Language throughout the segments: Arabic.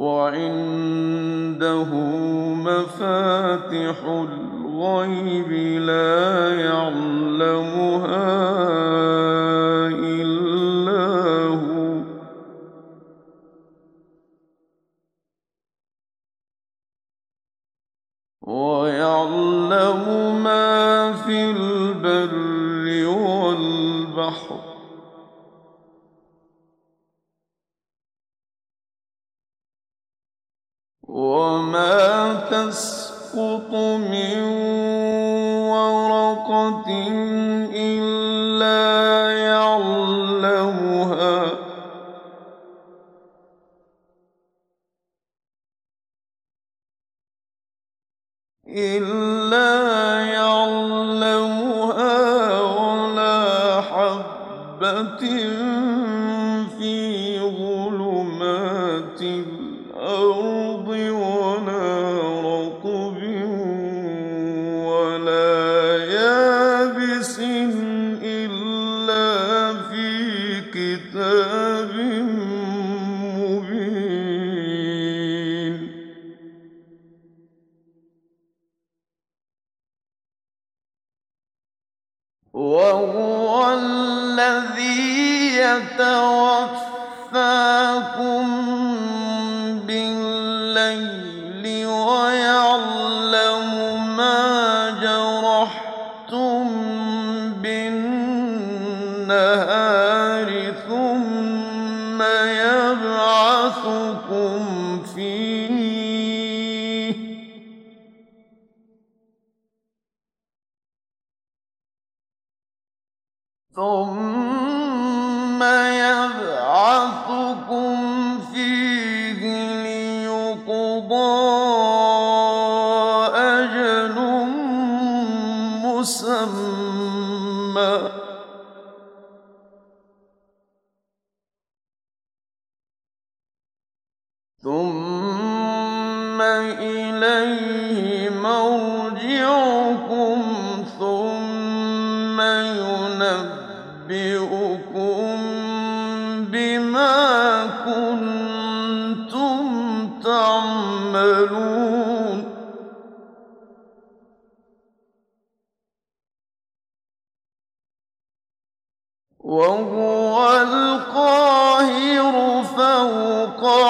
وعنده مفاتح الغيب لا وما تسقط من ورقة إلا يعلمها إلا يعلمها ولا حبة في وهو الذي يتوفاكم ثم يبعثكم فيه ليقضى أجل مسمى ثم إليه مرجعكم ينبئكم بما كنتم تعملون. وهو القاهر فوق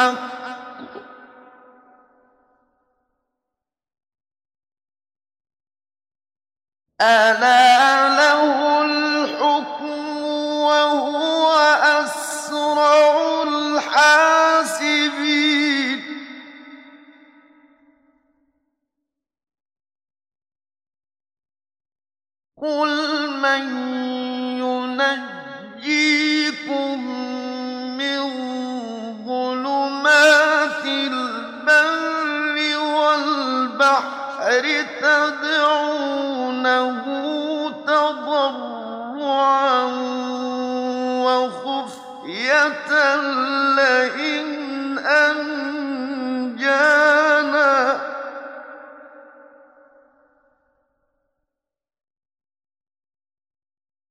الحق. ألا له الحكم وهو أسرع الحاسبين. قل من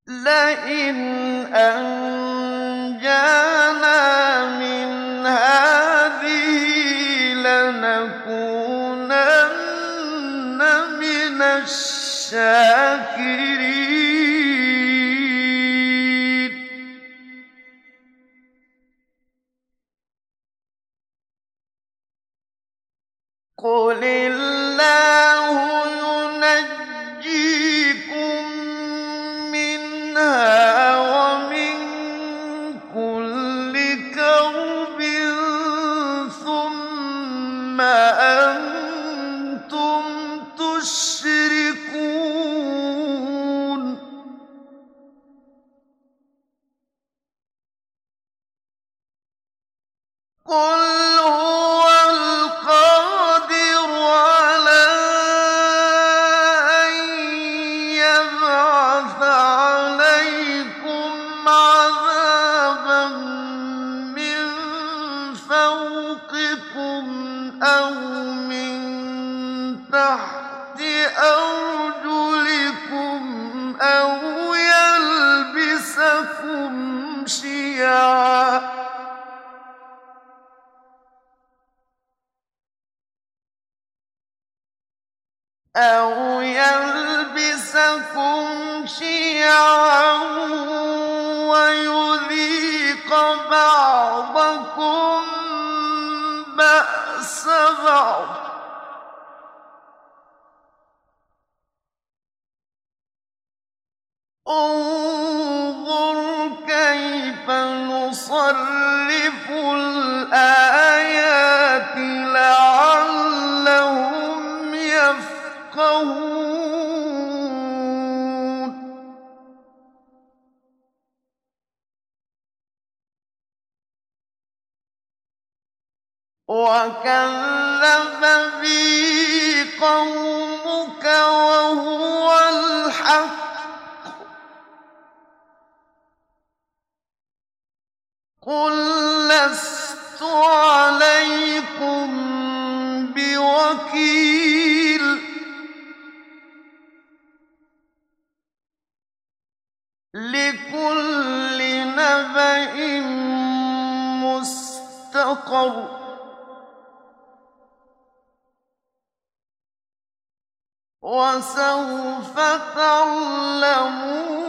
لئن أنجانا أو يلبسكم شيعا ويذيق بعضكم بأس بعض انظر كيف نصلي قل لست عليكم بوكيل. لكل نبإ مستقر. وسوف تعلمون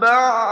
بعد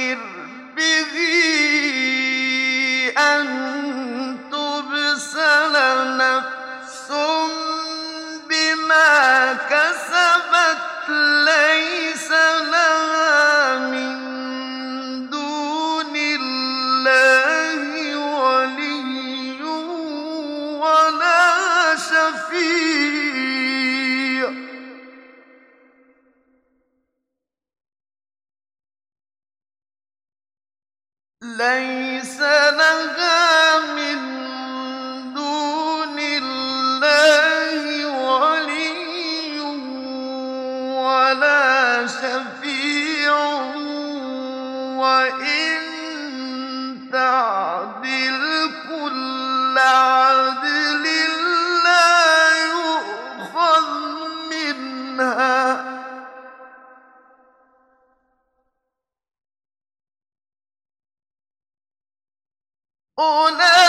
فذكر به ليس لها أُولَٰئِكَ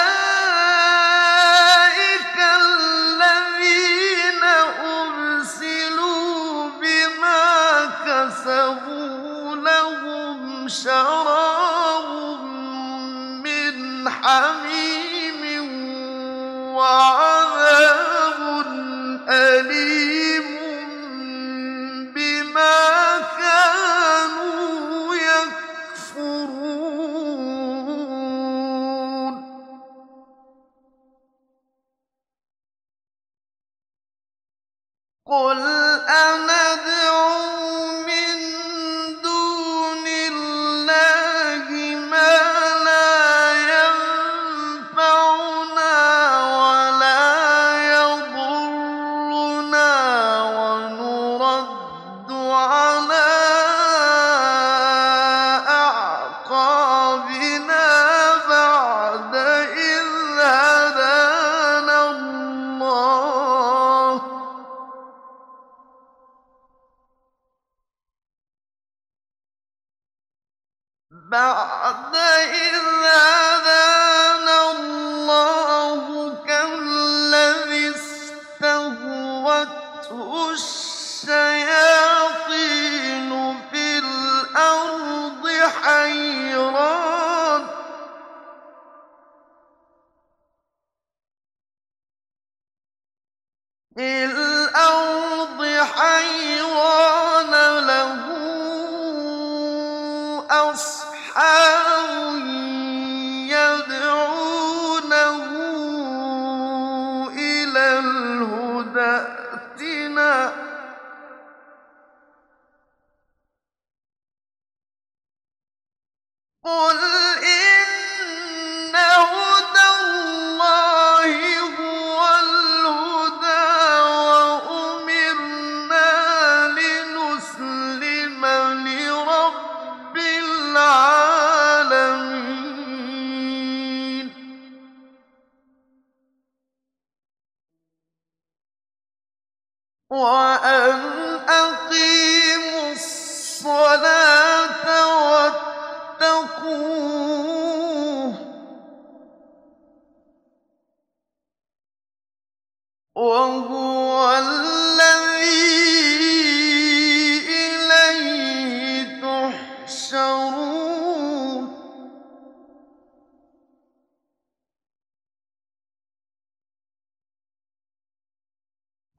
أَصْحَابٌ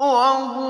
وَهُوَ